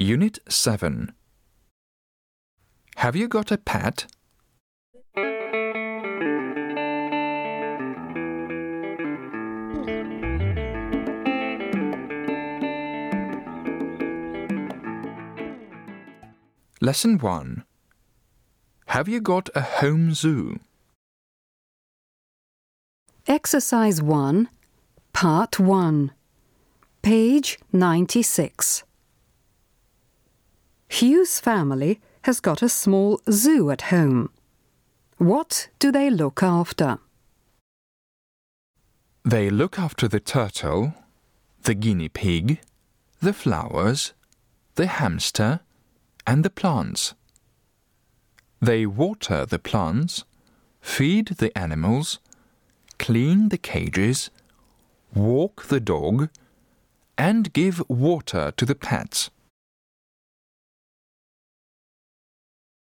Unit 7 Have you got a pet? Lesson 1 Have you got a home zoo? Exercise 1, Part 1, page 96. Hugh's family has got a small zoo at home. What do they look after? They look after the turtle, the guinea pig, the flowers, the hamster, and the plants. They water the plants, feed the animals, clean the cages, walk the dog, and give water to the pets.